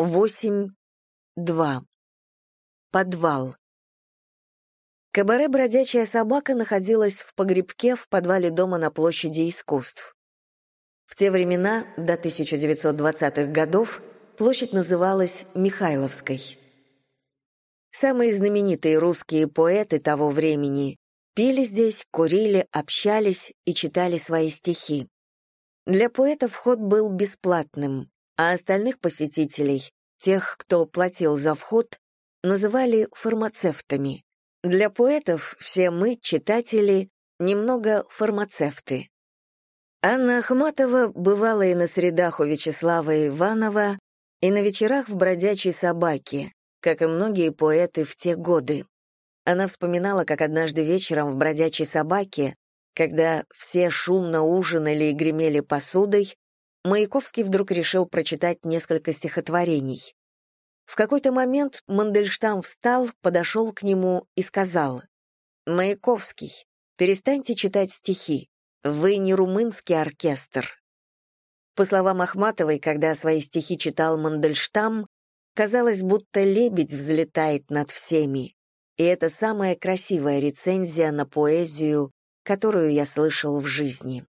8.2. Подвал. Кабаре «Бродячая собака» находилась в погребке в подвале дома на площади искусств. В те времена, до 1920-х годов, площадь называлась Михайловской. Самые знаменитые русские поэты того времени пили здесь, курили, общались и читали свои стихи. Для поэтов вход был бесплатным, а остальных посетителей, тех, кто платил за вход, называли фармацевтами. Для поэтов все мы, читатели, немного фармацевты. Анна Ахматова бывала и на средах у Вячеслава Иванова, и на вечерах в «Бродячей собаке», как и многие поэты в те годы. Она вспоминала, как однажды вечером в «Бродячей собаке», когда все шумно ужинали и гремели посудой, Маяковский вдруг решил прочитать несколько стихотворений. В какой-то момент Мандельштам встал, подошел к нему и сказал, «Маяковский, перестаньте читать стихи. Вы не румынский оркестр». По словам Ахматовой, когда свои стихи читал Мандельштам, казалось, будто лебедь взлетает над всеми. И это самая красивая рецензия на поэзию, которую я слышал в жизни.